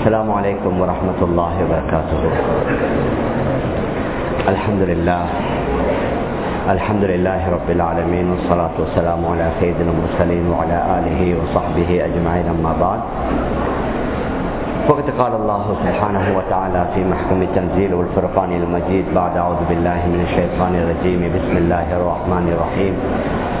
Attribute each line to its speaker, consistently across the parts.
Speaker 1: السلام عليكم ورحمة الله وبركاته. الحمد لله. الحمد لله رب العالمين والصلاة والسلام على سيدنا المرسلين وعلى آله وصحبه أجمعين أما بعد. وقد قال الله سبحانه وتعالى في محكم التنزيل والفرقان المجيد بعد أعوذ بالله من الشيطان الرجيم. بسم الله الرحمن الرحيم.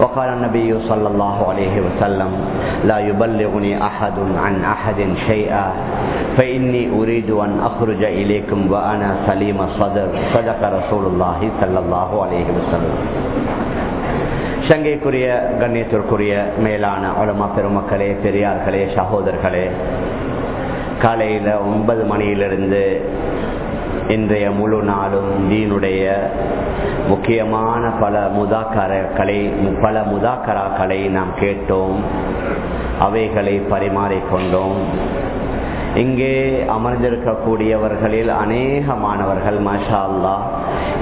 Speaker 1: وقال النبي صلى الله عليه وسلم لا يبلغني أحد عن أحد شيئا فإني أريد أن أخرج إليكم وأنا سليم الصدر صدق رسول الله صلى الله عليه وسلم சங்கைக்குரிய கண்ணியத்திற்குரிய மேலான உலமா பெருமக்களே பெரியார்களே சகோதரர்களே காலையில் ஒன்பது மணியிலிருந்து இன்றைய முழு நாளும் தீனுடைய முக்கியமான பல முதாக்கரக்களை பல முதாக்கராக்களை நாம் கேட்டோம். அவைகளை பரிமாறிக்கொண்டோம் இங்கே அமர்ந்திருக்கக்கூடியவர்களில் அநேகமானவர்கள் மாஷா அல்லா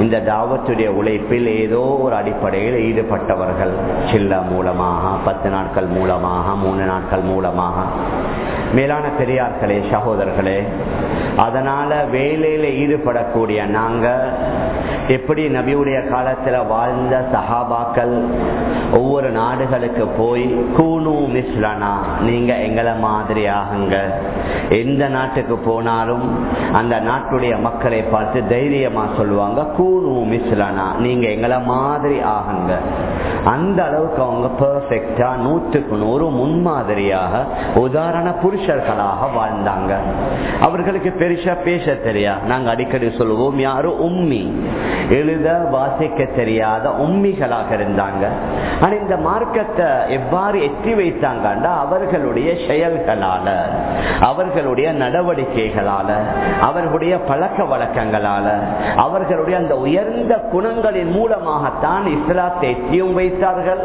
Speaker 1: இந்த தாவத்துடைய உழைப்பில் ஏதோ ஒரு அடிப்படையில் ஈடுபட்டவர்கள். சில்ல மூலமாக பத்து நாட்கள் மூலமாக மூணு நாட்கள் மூலமாக. மேலான பெரியார்களே சகோதரர்களே அதனால வேலையில ஈடுபடக்கூடிய நாங்க எப்படி நபியுடைய காலத்துல வாழ்ந்த சஹாபாக்கள் ஒவ்வொரு நாடுகளுக்கு போய் கூனு மிஸ்லனா நீங்க எங்களை மாதிரி ஆகுங்க. எந்த நாட்டுக்கு போனாலும் அந்த நாட்டுடைய மக்களை பார்த்து தைரியமா சொல்லுவாங்க கூனு மிஸ்லனா நீங்க எங்களை மாதிரி ஆகுங்க. அந்த அளவுக்கு அவங்க பெர்ஃபெக்டா நூற்றுக்கு நூறு முன்மாதிரியாக உதாரண புருஷர்களாக வாழ்ந்தாங்க. அவர்களுக்கு பெருசா பேச தெரியா? நாங்க அடிக்கடி சொல்லுவோம் யாரும் உம்மி. எழுத வாசிக்க தெரியாத உம்மிகளாக இருந்தாங்க. ஆனா இந்த மார்க்கத்தை எவ்வாறு எட்டி வைத்தாங்கண்டா? அவர்களுடைய செயல்களால அவர்களுடைய நடவடிக்கைகளால அவர்களுடைய பழக்க வழக்கங்களால அவர்களுடைய அந்த உயர்ந்த குணங்களின் மூலமாகத்தான் இஸ்லாத்தை எட்டியும் வைத்தார்கள்.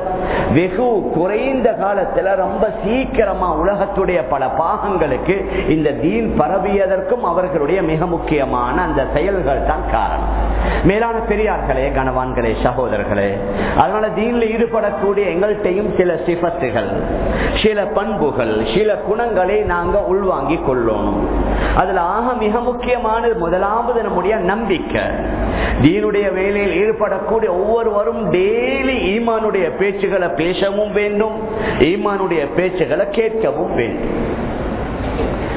Speaker 1: வெகு குறைந்த காலத்துல ரொம்ப சீக்கிரமா உலகத்துடைய பல பாகங்களுக்கு இந்த தீன் பரவியதற்கும் அவர்களுடைய மிக முக்கியமான அந்த செயல்கள் தான் காரணம். மேலான பெரியார்களே கனவான்களே சகோதரர்களே அதனால தீன்ல ஈடுபடக்கூடிய எங்கள்கிட்டையும் சில சிபத்துகள் சில பண்புகள் சில குணங்களை நாங்க உள்வாங்கிக் கொள்ளணும் அதுல ஆக மிக முக்கியமானது முதலாவது நம்முடைய நம்பிக்கை. தீனுடைய வேலையில் ஈடுபடக்கூடிய ஒவ்வொருவரும் டெய்லி ஈமானுடைய பேச்சுகளை பேசவும் வேண்டும் ஈமானுடைய பேச்சுகளை கேட்கவும் வேண்டும்.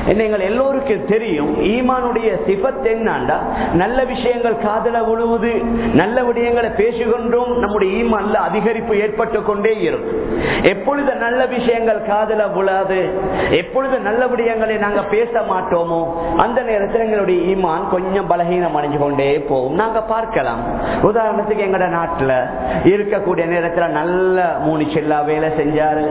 Speaker 1: எங்கள் எல்லோருக்கும் தெரியும் ஈமானுடைய சிபத் என்னண்டா? நல்ல விஷயங்கள் காதல உழுவுது நல்ல விடயங்களை பேசுகின்றோம் நம்முடைய ஈமான்ல அதிகரிப்பு ஏற்பட்டு கொண்டே இருக்கும் எப்பொழுது நல்ல விஷயங்கள் காதல உழாது எப்பொழுது நல்ல விடயங்களை நாங்க பேச மாட்டோமோ அந்த நேரத்தில் எங்களுடைய ஈமான் கொஞ்சம் பலகீனம் அடைஞ்சு கொண்டே போகும். நாங்க பார்க்கலாம். உதாரணத்துக்கு எங்களோட நாட்டுல இருக்கக்கூடிய நேரத்துல நல்ல மூணு செல்லா வேலை செஞ்சாரு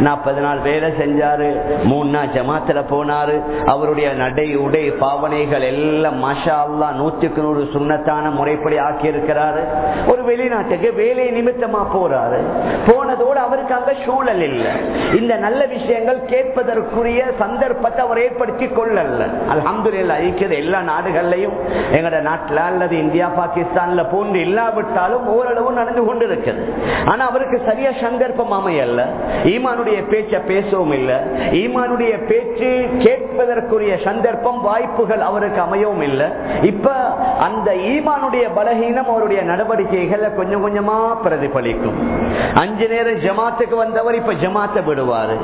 Speaker 1: நாற்பது நாள் வேலை செஞ்சாரு மூணு நாள் ஜமாத்துல போனாரு அவருடைய நடை உடை பாவனைகள் எல்லாம் மஷா அல்லா நூற்றுக்கு நூறு சுண்ணத்தான முறைப்படி ஆக்கி இருக்கிறாரு ஒரு வெளிநாட்டுக்கு வேலை நிமித்தமா போறாரு. போனதோடு அவருக்கு அங்க சூழல் இல்லை. இந்த நல்ல விஷயங்கள் கேட்பதற்குரிய சந்தர்ப்பத்தை அவர் ஏற்படுத்தி கொள்ளல. அலமது ஐக்கிய எல்லா நாடுகள்லையும் எங்கட நாட்டில் அல்லது இந்தியா பாகிஸ்தான்ல போன்று இல்லாவிட்டாலும் ஓரளவு நடந்து கொண்டிருக்கிறது ஆனா அவருக்கு சரியா சந்தர்ப்பம் அமையல்ல ஈமானுடைய பேச்சை பேசவும் இல்லை. ஈமானுடைய பேச்சு கேட்க கேட்பதற்குரிய சந்தர்ப்பம் வாய்ப்புகள் அவருக்கு அமையவும் இல்லை. இப்ப அந்த ஈமானுடைய பலகீனம் அவருடைய நடவடிக்கைகள் கொஞ்சம் கொஞ்சமா பிரதிபலிக்கும். அஞ்சு நேரம் ஜமாத்துக்கு வந்தவர் இப்ப ஜமாத்தை விடுவாரு.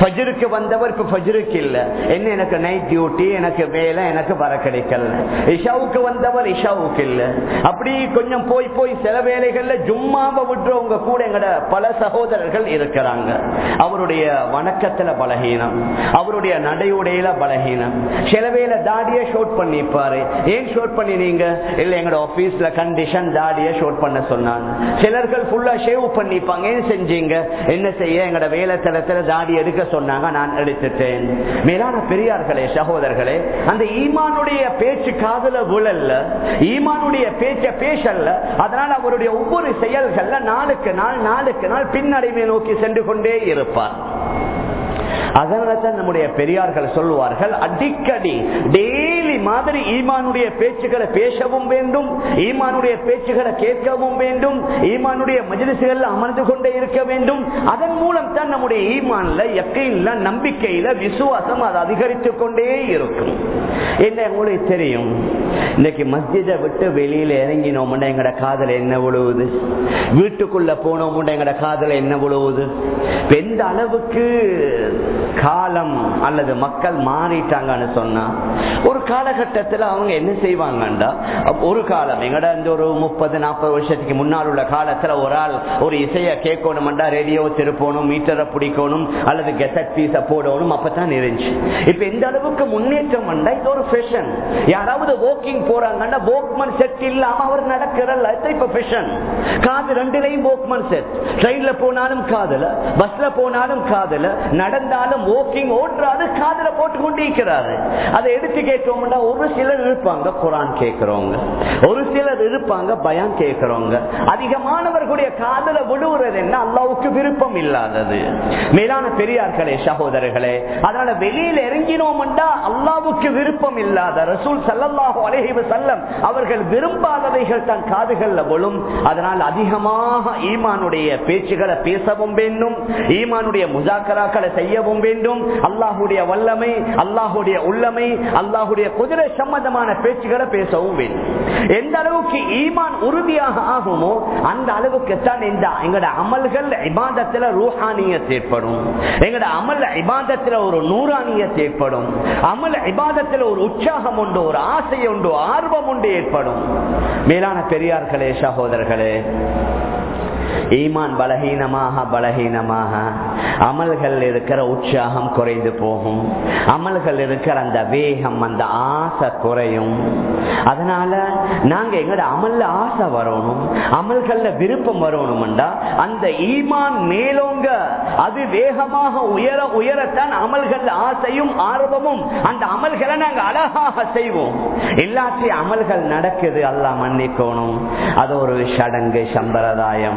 Speaker 1: ஃபஜருக்கு வந்தவர் இப்ப ஃபஜருக்கு இல்ல. என்ன எனக்கு நைட் டியூட்டி எனக்கு வேலை எனக்கு வர கிடைக்கல இஷாவுக்கு வந்தவர் இஷாவுக்கு இல்ல. அப்படி கொஞ்சம் போய் போய் சில வேலைகள்ல ஜும்மாவை விட்டுறவங்க கூட எங்கட பல சகோதரர்கள் இருக்கிறாங்க. அவருடைய வணக்கத்துல பலகீனம். அவருடைய நடையுடையில பலகீனம். சில வேலை தாடிய ஷோட் பண்ணிப்பாரு. ஏன் ஷோட் பண்ணினீங்க? இல்ல எங்களோட ஆபீஸ்ல கண்டிஷன் தாடிய ஷோட் பண்ண சொன்னாங்க. சிலர்கள் ஃபுல்லா ஷேவ் பண்ணிப்பாங்க. ஏன் செஞ்சீங்க? என்ன செய்ய? எங்களோட வேலை தளத்துல தாடி எடுக்க சொன்னாங்க. நான் எடுத்துட்டேன். மேலான பெரியார்களே சகோதரர்களே அந்த ஈமானுடைய பேச்சு காதல விழல்ல. ஈமானுடைய பேச்ச பேசல்ல. அதனால அவருடைய ஒவ்வொரு செயல்கள்ல நாளுக்கு நாள் நாளுக்கு நாள் பின்னடைமை நோக்கி சென்று கொண்டே இருப்பார். அதனாலதான் நம்முடைய பெரியார்கள் சொல்லுவார்கள் அடிக்கடி டெய்லி மாதிரி ஈமானுடைய பேச்சுகளை பேசவும் வேண்டும் ஈமானுடைய பேச்சுகளை கேட்கவும் வேண்டும் ஈமானுடைய மஜிலிசுகள் அமர்ந்து கொண்டே இருக்க வேண்டும். அதன் மூலம் தான் நம்முடைய ஈமான்ல எக்கையில நம்பிக்கையில விசுவாசம் அது அதிகரித்துக் கொண்டே இருக்கும். என்ன உங்களுக்கு தெரியும்? இன்னைக்கு மஸ்ஜிதை விட்டு வெளியில இறங்கினோம்னா எங்கட காதல என்ன விழுவுது? வீட்டுக்குள்ள போனோம்னா எங்கட காதல என்ன விழுவுது? எந்த அளவுக்கு காலம் அல்லது மக்கள் மாறிட்டாங்கன்னு சொன்னா ஒரு காலகட்டத்தில் அவங்க என்ன செய்வாங்கண்டா? ஒரு காலம் எங்கட இந்த ஒரு முப்பது நாற்பது வருஷத்துக்கு முன்னால் உள்ள காலத்துல ஒரு ஆள் ஒரு இசைய கேட்கணும்டா ரேடியோ திருப்பணும் மீட்டரை பிடிக்கணும் அல்லது கெசட் பீஸ போடணும் அப்பதான் இருந்துச்சு. இப்ப எந்த அளவுக்கு முன்னேற்றம் இது ஒரு ஃபேஷன் யாராவது வாக்கிங் போறாங்கன்னா போக்மன் செட் இல்லாம அவர் நடக்கிற இப்ப ஃபேஷன் காது ரெண்டுலையும் போக்மன் செட் ட்ரெயின்ல போனாலும் காதல பஸ்ல போனாலும் காதல நடந்தாலும் வாக்கிங் ஓட்டுறாரு காதல போட்டு கொண்டிருக்கிறாரு அதை எடுத்து கேட்கோம்னா ஒரு சிலர் இருப்பாங்க குரான் கேட்கிறவங்க. ஒரு சிலர் இருப்பாங்க பயம் கேட்கிறவங்க. அதிகமானவர்களுடைய காதல விடுவது என்ன? அல்லாவுக்கு விருப்பம் இல்லாதது. மேலான பெரியார்களே சகோதரர்களே அதனால வெளியில இறங்கினோம்டா அல்லாவுக்கு விருப்பம் இல்லாத ரசூல் சல்லாஹு அலைஹி செல்லம் அவர்கள் விரும்பாதவைகள் தன் காதுகள்ல விழும். அதனால் அதிகமாக ஈமானுடைய பேச்சுகளை பேசவும் வேண்டும். ஈமானுடைய முஜாக்கராக்களை செய்யவும் வேண்டும். அல்லாஹுடைய வல்லமை அல்லாஹுடைய உள்ளமை அல்லாஹுடைய குதிரை சம்பந்தமான பேச்சுகளை பேசவும் வேண்டும். எந்த அளவுக்கு ஈமான் உறுதியாக ஆகுமோ அந்த அளவுக்கு தான் இந்த எங்கட அமல்கள் இபாதத்துல ரூஹானியத் ஏற்படும். எங்கட அமல் இபாதத்துல ஒரு நூறானியத் ஏற்படும். அமல் இபாதத்தில் ஒரு உற்சாகம் உண்டு ஒரு ஆசை உண்டு ஆர்வம் உண்டு ஏற்படும். மேலான பெரியார்களே சகோதரர்களே ஈமான் பலகீனமாக பலகீனமாக. அமல்கள் இருக்கிற உற்சாகம் குறைந்து போகும். அமல்கள் இருக்கிற அந்த வேகம் அந்த ஆசை குறையும். அதனால நாங்க எங்கட அமல்ல ஆசை வரணும். அமல்கள்ல விருப்பம் வரணும்டா. அந்த ஈமான் மேலோங்க அது வேகமாக உயர உயரத்தான் அமல்கள் ஆசையும் ஆர்வமும். அந்த அமல்களை நாங்க அழகாக செய்வோம். எல்லாத்தையும் அமல்கள் நடக்குது. அல்லாஹ் மன்னிக்கணும். அது ஒரு சடங்கு சம்பிரதாயம்.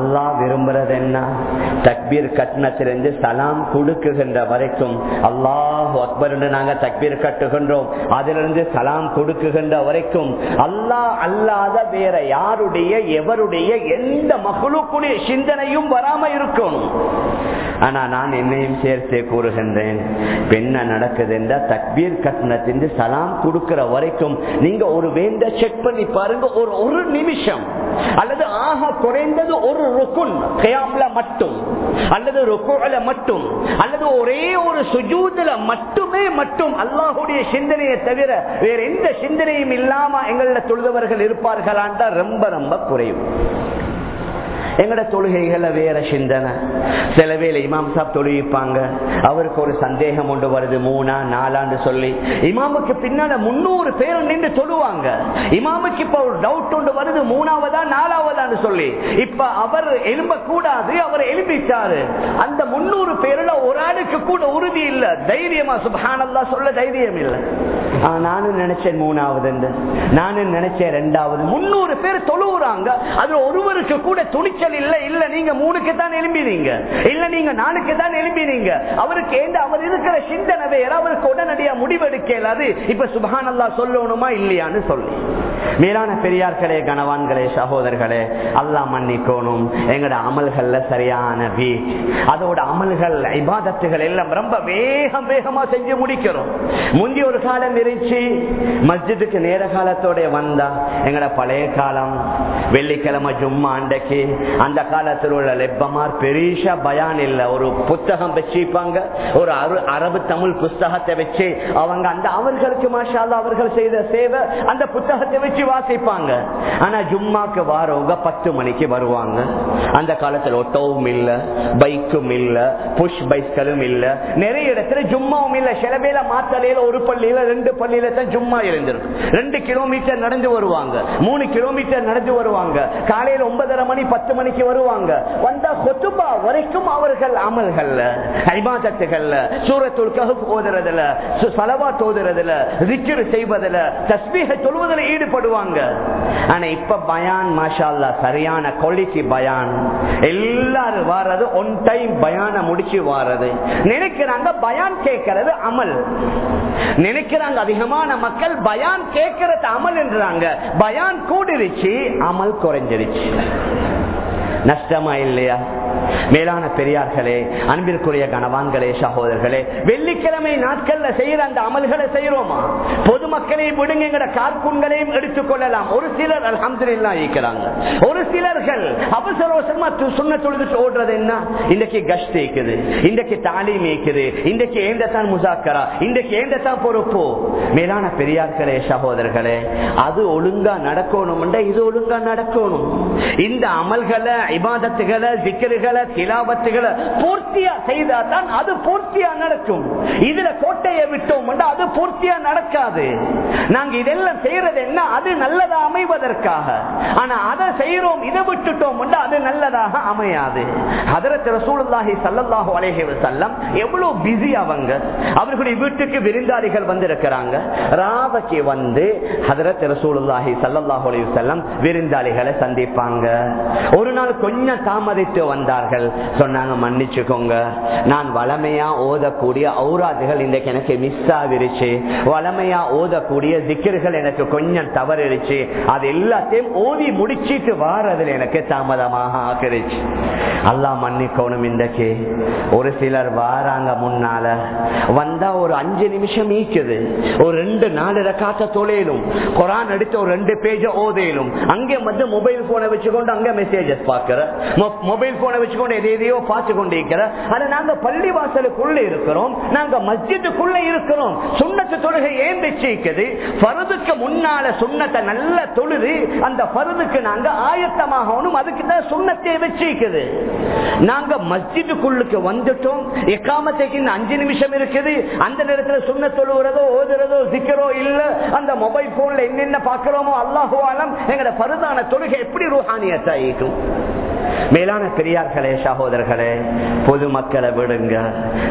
Speaker 1: அல்லா விரும்புறது என்ன தக்பீர் கட்டணத்திலிருந்து சலாம் கொடுக்குகின்ற வரைக்கும் அல்லாஹ் அக்பர் என்று நாங்க தக்பீர் கட்டுகின்றோம். அதிலிருந்து சலாம் கொடுக்குகின்ற வரைக்கும் அல்லாஹ் அல்லாத வேற யாருடைய எவருடைய எந்த மகளுக்குடைய சிந்தனையும் வராம இருக்கணும் ஆனா நான் என்னையும் சேர்த்தே கூறுகின்றேன். என்ன நடக்குது என்ற தக்பீர் கட்டணத்தின் சலாம் கொடுக்கிற வரைக்கும் நீங்க ஒரு வேண்ட செக் பண்ணி பாருங்க. ஒரு ஒரு நிமிஷம். அல்லது ஆக குறைந்தது ஒரு ருக்குன் மட்டும் அல்லது ருக்குல மட்டும் அல்லது ஒரே ஒரு சுஜூதுல மட்டுமே மட்டும் அல்லாஹுடைய சிந்தனையை தவிர வேற எந்த சிந்தனையும் இல்லாம எங்கள தொழுதவர்கள் இருப்பார்களான் ரொம்ப ரொம்ப குறையும் எங்கட தொழுகைகளை வேற சிந்தனை. சில வேலை இமாம் சாப் தொழுவிப்பாங்க. அவருக்கு ஒரு சந்தேகம் ஒன்று வருது மூணா நாலான்னு சொல்லி. இமாமுக்கு பின்னால முன்னூறு பேர் நின்று தொழுவாங்க. இமாமுக்கு இப்ப ஒரு டவுட் ஒன்று வருது மூணாவதா நாலாவதான்னு சொல்லி. இப்ப அவர் எழும்ப கூடாது அவர் எழுப்பிட்டாரு அந்த முன்னூறு பேர்ல ஒரு ஆளுக்கு கூட உறுதி இல்ல. தைரியமா சுபானல்லா சொல்ல தைரியம் இல்ல. நானும் நினைச்சேன் மூணாவது நானும் நினைச்சேன் ரெண்டாவது. முன்னூறு பேர் தொழுவுறாங்க. அதுல ஒருவருக்கு கூட கூச்சல் இல்ல இல்ல நீங்க மூணுக்கு தான் எழும்பினீங்க. இல்ல நீங்க நாளுக்கு தான் எழும்பினீங்க. அவருக்கு ஏந்த அவர் இருக்கிற சிந்தனை வேற அவருக்கு உடனடியா முடிவெடுக்க இயலாது இப்ப சுபானல்லா சொல்லணுமா இல்லையான்னு சொல்லி. மேலான பெரியார்களே கனவான்களே சகோதரர்களே அல்லா மன்னிக்கணும். எங்கட அமல்கள்ல சரியான வீக் அதோட அமல்கள் ஐபாதத்துகள் எல்லாம் ரொம்ப வேகம் வேகமா செஞ்சு முடிக்கிறோம் முந்தி ஒரு காலம் இருந்துச்சு மஸ்ஜிதுக்கு நேர காலத்தோட வந்தா எங்கட பழைய காலம் வெள்ளிக்கிழமை ஜும்மா அண்டைக்கு அந்த காலத்தில் உள்ள லெப்பமார் பெரிய பயான் இல்ல. ஒரு புத்தகம் வச்சுப்பாங்க ஒரு அரபு தமிழ் புஸ்தகத்தை வச்சு அவங்க அந்த அவர்களுக்கு மாஷால அவர்கள் செய்த சேவை அந்த புத்தகத்தை வச்சு வாசிப்பாங்க. ஆனா ஜும்மாக்கு வாரவங்க பத்து மணிக்கு வருவாங்க. அந்த காலத்துல ஒட்டோவும் இல்ல பைக்கும் இல்ல புஷ் பைக்களும் இல்ல. நிறைய இடத்துல ஜும்மாவும் இல்ல. சில பேர மாத்தலையில ஒரு பள்ளியில ரெண்டு பள்ளியில தான் ஜும்மா இருந்திருக்கு ரெண்டு கிலோமீட்டர் நடந்து வருவாங்க. மூணு கிலோமீட்டர் நடந்து வருவாங்க. காலையில ஒன்பதரை மணி பத்து மணிக்கு வருவாங்க. வந்த கொத்துபா வரைக்கும் அவர்கள் அமல்கள்ல ஐபாதத்துகள்ல சூரத்துள் ககு ஓதுறதுல சலவா தோதுறதுல ரிக்கர் செய்வதில் தஸ்மீக சொல்வதில் ஈடுபடும் பயப்படுவாங்க ஆனா இப்ப பயான் மாஷால்லா சரியான குவாலிட்டி பயான். எல்லாரும் வாரது ஒன் டைம் பயான முடிச்சு வாரது. நினைக்கிறாங்க பயான் கேட்கறது அமல். நினைக்கிறாங்க அதிகமான மக்கள் பயான் கேட்கறது அமல் என்றாங்க. பயான் கூடிருச்சு அமல் குறைஞ்சிருச்சு. நஷ்டமா இல்லையா? மேலான பெரியார்களே அன்பிற்குரிய கணவான்களே சகோதரர்களே வெள்ளிக்கிழமை நாட்கள்ல செய்யற அந்த அமல்களை செய்யறோமா பொதுமக்களையும் விடுங்க எங்கட கார்கூன்களையும் எடுத்துக் கொள்ளலாம். ஒரு சிலர் அலமதுல்லா இருக்கிறாங்க ஒரு சிலர்கள் அவசர அவசரமா சுண்ண தொழுது ஓடுறது என்ன? இன்றைக்கு கஷ்ட இருக்குது இன்றைக்கு தாலீம் இருக்குது இன்றைக்கு ஏண்டத்தான் முசாக்கரா இன்றைக்கு ஏண்டத்தான் பொறுப்பு? மேலான பெரியார்களே சகோதரர்களே அது ஒழுங்கா நடக்கணும் இது ஒழுங்கா நடக்கணும். இந்த அமல்களை இபாதத்துகளை சிக்கல்களை திலாபத்துகளை பூர்த்தியா செய்தா தான் அது பூர்த்தியா நடக்கும். இதுல கோட்டையை விட்டோம் அது பூர்த்தியா நடக்காது. நாங்க இதெல்லாம் செய்யறது என்ன? அது நல்லதா அமைவதற்காக. ஆனா அதை செய்யறோம் இதை விட்டுட்டோம் அது நல்லதாக அமையாது. ஹதரத் ரசூலுல்லாஹி ஸல்லல்லாஹு அலைஹி வஸல்லம் எவ்வளவு பிஸி அவங்க. அவர்களுடைய வீட்டுக்கு விருந்தாளிகள் வந்திருக்கிறாங்க. ராவக்கு வந்து ஹதரத் ரசூலுல்லாஹி ஸல்லல்லாஹு அலைஹி வஸல்லம் விருந்தாளிகளை சந்திப்பாங்க. ஒரு நாள் கொஞ்சம் தாமதித்து வந்தார்கள். சொன்னாங்க மன்னிச்சுக்கோங்க. நான் வளமையா ஓதக்கூடிய ஔராதுகள் இன்றைக்கு எனக்கு மிஸ் ஆகிருச்சு. வளமையா ஓதக்கூடிய திக்கர்கள் எனக்கு கொஞ்சம் தவறிடுச்சு. அது எல்லாத்தையும் ஓதி முடிச்சிட்டு வாரதில் எனக்கு தாமதமாக ஆகிருச்சு அல்லா மன்னிக்கணும் இன்றைக்கு. ஒரு சிலர் வாராங்க முன்னால. வந்தா ஒரு அஞ்சு நிமிஷம் ஈக்குது ஒரு ரெண்டு நாலு காத்த தொலையிலும் குரான் எடுத்து ஒரு ரெண்டு பேஜ ஓதையிலும் அங்கே வந்து மொபைல் போனை வச்சுக்கொண்டு அங்க மெசேஜஸ் பாக்குற மொபைல் போனை எதையோ பார்த்து ஆனா நாங்க பள்ளி வாசலுக்குள்ள இருக்கிறோம். நாங்க மஸ்ஜிதுக்குள்ள இருக்கிறோம். சுண்ணத்து தொழுகை பருதுக்கு முன்னால சுண்ணத்தை நல்ல தொழுது அந்த பருதுக்கு நாங்க ஆயத்தமாகணும். அதுக்கு தான் சுண்ணத்தை வச்சிருக்குது நாங்க மஸ்ஜிதுக்குள்ளுக்கு வந்துட்டோம். எக்காமத்தைக்கு அஞ்சு நிமிஷம் இருக்குது. அந்த நேரத்தில் சுண்ண தொழுகிறதோ ஓதுறதோ சிக்கிறோ இல்ல. அந்த மொபைல் போன்ல என்னென்ன பாக்குறோமோ அல்லாஹுவாலம் எங்கட பருதான தொழுகை எப்படி ரூஹானியத்தாயிக்கும் மேலான பெரியார்களே சகோதரர்களே பொதுமக்களை விடுங்க.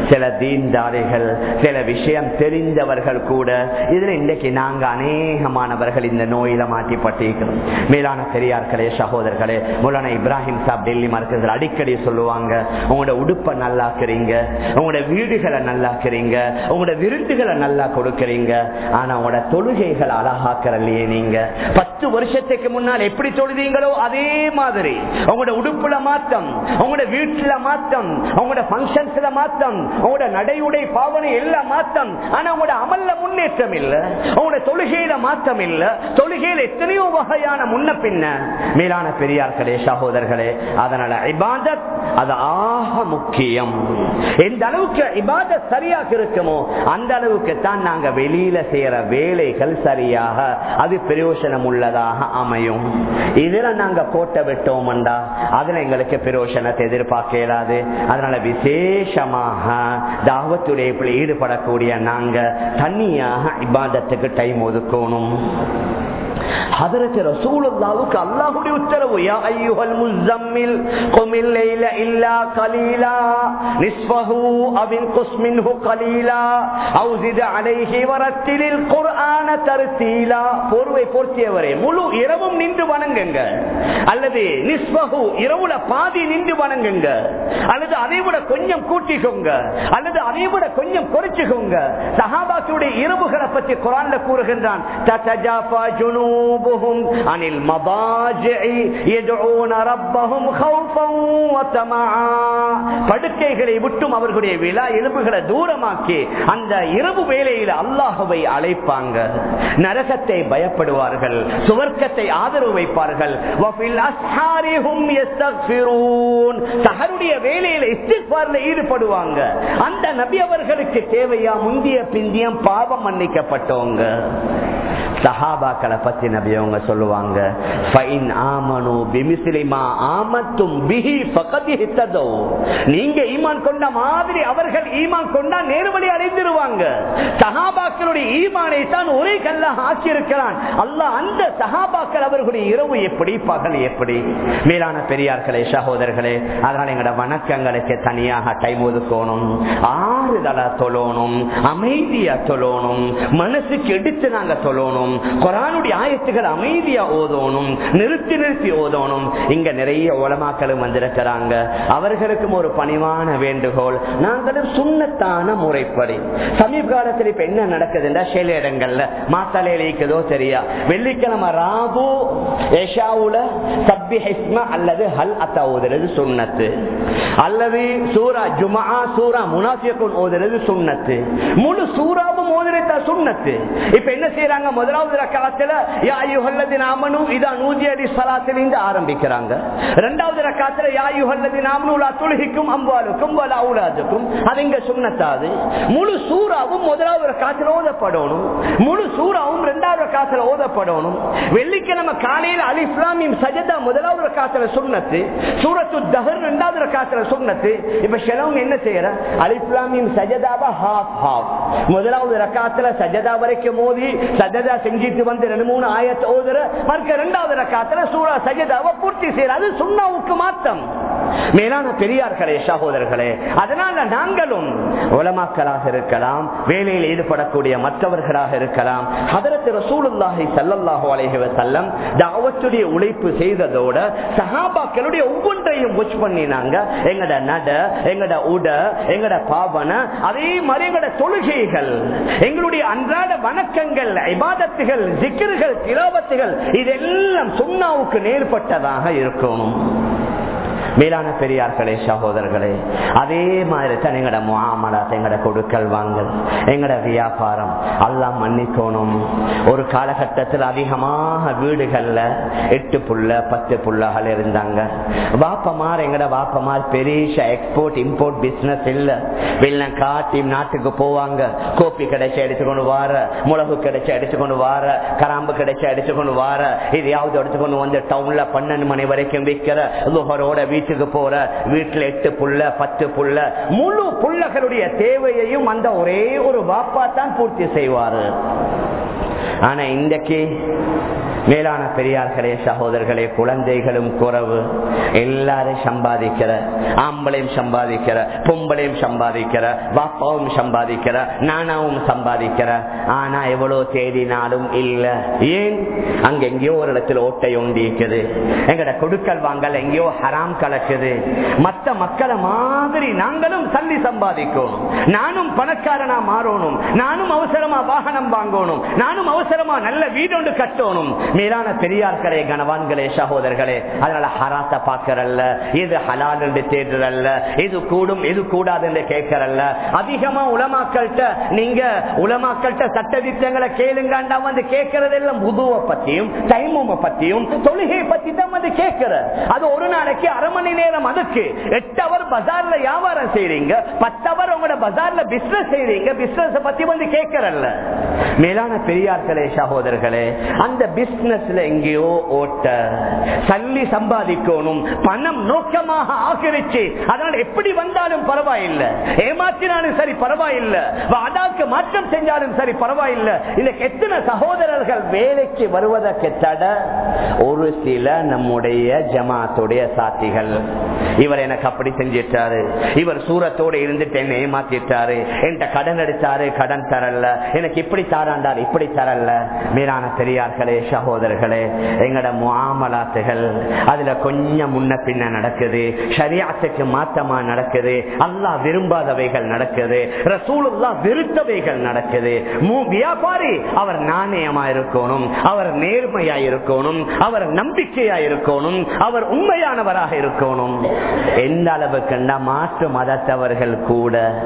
Speaker 1: சில தீன்தாரிகள் சில விஷயம் தெரிந்தவர்கள் கூட இதுல இன்றைக்கு நாங்க அநேகமானவர்கள் இந்த நோயில மாட்டிப்பட்டிருக்கிறோம். மேலான பெரியார்களே சகோதரர்களே முலான இப்ராஹிம் சாப் டெல்லி மருத்துவர்கள் அடிக்கடி சொல்லுவாங்க உங்களோட உடுப்பை நல்லாக்குறீங்க உங்களோட வீடுகளை நல்லாக்குறீங்க உங்களோட விருந்துகளை நல்லா கொடுக்கறீங்க ஆனா உங்களோட தொழுகைகள் அழகாக்கறலையே நீங்க பத்து வருஷத்துக்கு முன்னால் எப்படி தொழுதீங்களோ அதே மாதிரி உங்களோட உடுப்புல மாற்றம் உங்களோட வீட்டுல மாற்றம் உங்களோட பங்கன்ஸ்ல மாத்தம் உங்களோட நடையுடை பாவனை எல்லாம் மாற்றம். ஆனா உங்களோட அமல்ல முன்னேற்றம் இல்ல உங்களோட தொழுகையில மாற்றம் இல்ல தொழுகையில எத்தனையோ வகையான முன்ன பின்ன. மேலான பெரியார்களே சகோதரர்களே அதனால இபாதத் அது ஆக முக்கியம். எந்த அளவுக்கு இபாதத் சரியாக இருக்குமோ அந்த அளவுக்கு தான் நாங்க வெளியில செய்யற வேலைகள் சரியாக அது பிரயோசனம் உள்ளதாக அமையும். இதுல நாங்க கோட்டை விட்டோம்டா அதுல எங்களுக்கு பிரயோசனத்தை எதிர்பார்க்க இயலாது அதனால விசேஷமாக தாவத்துடைய ஈடுபடக்கூடிய நாங்க தனியாக இபாதத்துக்கு டைம் ஒதுக்கணும் ஹதரத் அல்லது நிஸ்ஃபஹு இரவுல பாதி நின்று வணங்குங்க. அல்லது அதை கொஞ்சம் கூட்டிக்கோங்க. அல்லது அதை விட கொஞ்சம் குறைச்சுக்கோங்க. பற்றி குரான்ல கூறுகின்றான் جنوبهم عن المضاجع يدعون ربهم خوفا وطمعا படுக்கைகளை விட்டும் அவர்களுடைய விழா எலும்புகளை தூரமாக்கி அந்த இரவு வேளையில் அல்லாஹுவை அழைப்பாங்க நரகத்தை பயப்படுவார்கள் சுவர்க்கத்தை ஆதரவு வைப்பார்கள் சகருடைய வேலையில இஸ்திஃபார்ல ஈடுபடுவாங்க அந்த நபி அவர்களுக்கு தேவையா முந்திய பிந்தியம் பாவம் மன்னிக்கப்பட்டவங்க சஹாபாக்களை பத்தி நபி அவங்க சொல்லுவாங்க நீங்க ஈமான் கொண்ட மாதிரி அவர்கள் ஈமான் கொண்டா நேர்வழி அடைந்திருவாங்க. சஹாபாக்களுடைய ஈமானை தான் ஒரே கல்லாக ஆக்கியிருக்கிறான். அல்லாஹ் அந்த சஹாபாக்கள் அவர்களுடைய இரவு எப்படி பகல் எப்படி? மேலான பெரியார்களே சகோதரர்களே அதனால எங்களோட வணக்கங்களுக்கு தனியாக டைம் ஒதுக்கணும். ஆறுதலா தொழணும் அமைதியா தொழணும் மனசுக்கு எடுத்து நாங்க தொழணும். ஓதணும். குரானுடைய ஆயத்துகள் அமைதியா ஓதணும். நிறுத்தி நிறுத்தி ஓதணும். இங்க நிறைய உலமாக்களும் வந்திருக்கிறாங்க. அவர்களுக்கும் ஒரு பணிவான வேண்டுகோள். நாங்களும் சுண்ணத்தான முறைப்படி. சமீப காலத்தில் இப்ப என்ன நடக்குதுன்னா சில இடங்கள்ல மாத்தாலையில இருக்குதோ தெரியா? வெள்ளிக்கிழமை ராபு ஏஷாவுல சப்பி ஹிஸ்மா அல்லது ஹல் அத்தா ஓதுறது சுண்ணத்து. அல்லது சூரா ஜுமா சூரா முனாஃபியக்குன் ஓதுறது சுண்ணத்து. முழு சூறாவும் ஓதுறதா சுண்ணத்து. இப்ப என்ன செய்யறாங்க முதலாவது முதலாவது ரக்காத்துல யா யுஹல்லதி நாமனும் இதா நூதி அடி சலாத்திலிருந்து ஆரம்பிக்கிறாங்க. இரண்டாவது ரக்காத்துல யா யுஹல்லதி நாமனும் துலகிக்கும் அம்பாலுக்கும் வல அவுலாதுக்கும் அது இங்க சுண்ணத்தாது. முழு சூறாவும் முதலாவது ரக்காத்துல ஓதப்படணும். முழு சூறாவும் இரண்டாவது ரக்காத்துல ஓதப்படணும். வெள்ளிக்கிழமை காலையில் அலி இஸ்லாமியும் சஜதா முதலாவது ரக்காத்துல சுண்ணத்து. சூரத்து தஹர் இரண்டாவது ரக்காத்துல சுண்ணத்து. இப்ப சிலவங்க என்ன செய்யற? அலி இஸ்லாமியும் சஜதாவா ஹாஃப் ஹாஃப் முதலாவது ரக்காத்துல சஜதா வரைக்கும் மோதி சஜதா செஞ்சிட்டு வந்து ரெண்டு மூணு ஆயத்தை ஓதுற மறுக்க இரண்டாவது ரக்காத்துல சூரா சஜதாவை பூர்த்தி செய்யற. அது சுண்ணாவுக்கு மாத்தம். மேலான பெரியார்களே சகோதரர்களே அதனால நாங்களும் உலமாக்களாக இருக்கலாம் வேலையில் ஈடுபடக்கூடிய மற்றவர்களாக இருக்கலாம். அதற்கு ரசூலுல்லாஹி சல்லல்லாஹு அலைஹி வஸல்லம் தாவத்துடைய உழைப்பு செய்ததோட சஹாபாக்களுடைய ஒவ்வொன்றையும் புஷ் பண்ணினாங்க. எங்கட நட எங்கட உட எங்கட பாவனை அதே மாதிரி எங்கட தொழுகைகள் எங்களுடைய அன்றாட வணக்கங்கள் இபாதத்துகள் ஜிக்கிர்கள் திலாவத்துகள் இதெல்லாம் சுண்ணாவுக்கு நேர்பட்டதாக இருக்கணும் மேலான பெரியார்களே சகோதரர்களே அதே மாதிரி தான் எங்கட மாமலாத் எங்கட கொடுக்கல் வாங்கல் எங்கட வியாபாரம். எல்லாம் மன்னிக்கணும். ஒரு காலகட்டத்தில் அதிகமாக வீடுகள்ல எட்டு புள்ள பத்து புள்ளகள் இருந்தாங்க. வாப்பமார் எங்கட வாப்பமார் பெரிய எக்ஸ்போர்ட் இம்போர்ட் பிசினஸ் இல்ல. வெள்ளம் காட்டி நாட்டுக்கு போவாங்க. கோப்பி கிடைச்சு எடுத்துக்கொண்டு வார முளகு கிடைச்சு எடுத்துக்கொண்டு வார கராம்பு கிடைச்சு அடிச்சுக்கொண்டு வார இதையாவது எடுத்துக்கொண்டு வந்து டவுன்ல பன்னெண்டு மணி வரைக்கும் விற்கிற லுகரோட வீட்டுக்கு போற வீட்டுல எட்டு புள்ள பத்து புள்ள முழு புள்ளகளுடைய தேவையையும் அந்த ஒரே ஒரு வாப்பா தான் பூர்த்தி செய்வாரு. ஆனா இன்றைக்கு மேலான பெரியார்களே சகோதரர்களே குழந்தைகளும் குறவு. எல்லாரும் சம்பாதிக்கிற ஆம்பளையும் சம்பாதிக்கிற பொம்பளையும் சம்பாதிக்கிற வாப்பாவும் சம்பாதிக்கிற நானாவும் சம்பாதிக்கிற. ஆனா எவ்வளவு தேடினாலும் இல்ல. ஏன்? அங்க எங்கேயோ ஒரு இடத்துல ஓட்டை ஒண்டி இருக்குது எங்கட கொடுக்கல் வாங்கல் எங்கேயோ ஹராம் கலக்குது. மத்த மக்களை மாதிரி நாங்களும் சல்லி சம்பாதிக்கணும். நானும் பணக்காரனா மாறணும். நானும் அவசரமா வாகனம் வாங்கணும். நானும் அவசரமா நல்ல வீடு ஒன்று கட்டணும். மேலான பெரியார்களே கனவான்களே சகோதரர்களே அதனால ஹராத்த பாக்கறல்ல இது ஹலால் என்று தேடுறல்ல இது கூடும் எது கூடாது என்று கேட்கறல்ல. அதிகமா உலமாக்கள்கிட்ட நீங்க உலமாக்கள்கிட்ட சட்ட திட்டங்களை கேளுங்கண்டா வந்து கேட்கறது எல்லாம் முதுவை பத்தியும் டைமும பத்தியும் தொழுகை பத்தி தான் வந்து கேட்கிற. அது ஒரு நாளைக்கு அரை மணி நேரம் அதுக்கு. எட்டு அவர் பஜார்ல வியாபாரம் செய்றீங்க பத்து அவர் உங்களோட பஜார்ல பிசினஸ் செய்றீங்க பிசினஸ் பத்தி வந்து கேட்கறல்ல. மேலான பெரியார்களே சகோதரர்களே அந்த பிசினஸ்ல எங்கேயோ ஓட்ட சல்லி சம்பாதிக்கணும் பணம் நோக்கமாக ஆக்கிரிச்சு. அதனால எப்படி வந்தாலும் பரவாயில்லை. ஏமாற்றினாலும் சரி பரவாயில்லை. வாதாக்கு மாற்றம் செஞ்சாலும் சரி பரவாயில்லை. இன்னைக்கு எத்தனை சகோதரர்கள் வேலைக்கு வருவதற்கு தட? ஒரு சில நம்முடைய ஜமாத்துடைய சாத்திகள். இவர் எனக்கு அப்படி செஞ்சிட்டாரு. இவர் சூரத்தோட இருந்துட்டு என்ன ஏமாத்திட்டாரு. என்கிட்ட கடன் எடுத்தாரு கடன் தரல. எனக்கு இப்படி தாராண்டார் இப்படி தரல. மீரான பெரியார்களே சகோ சகோதரர்களே எங்கட முகாமலாத்துகள் அதுல கொஞ்சம் முன்ன பின்ன நடக்குது ஷரியாத்துக்கு மாத்தமா நடக்குது அல்லா விரும்பாதவைகள் நடக்குது ரசூலுல்லா வெறுத்தவைகள் நடக்குது. மு- வியாபாரி அவர் நாணயமா இருக்கணும் அவர் நேர்மையா இருக்கணும் அவர் நம்பிக்கையா இருக்கணும் அவர் உண்மையானவராக இருக்கணும். எந்த அளவுக்குன்னா மாற்று மதத்தவர்கள் கூட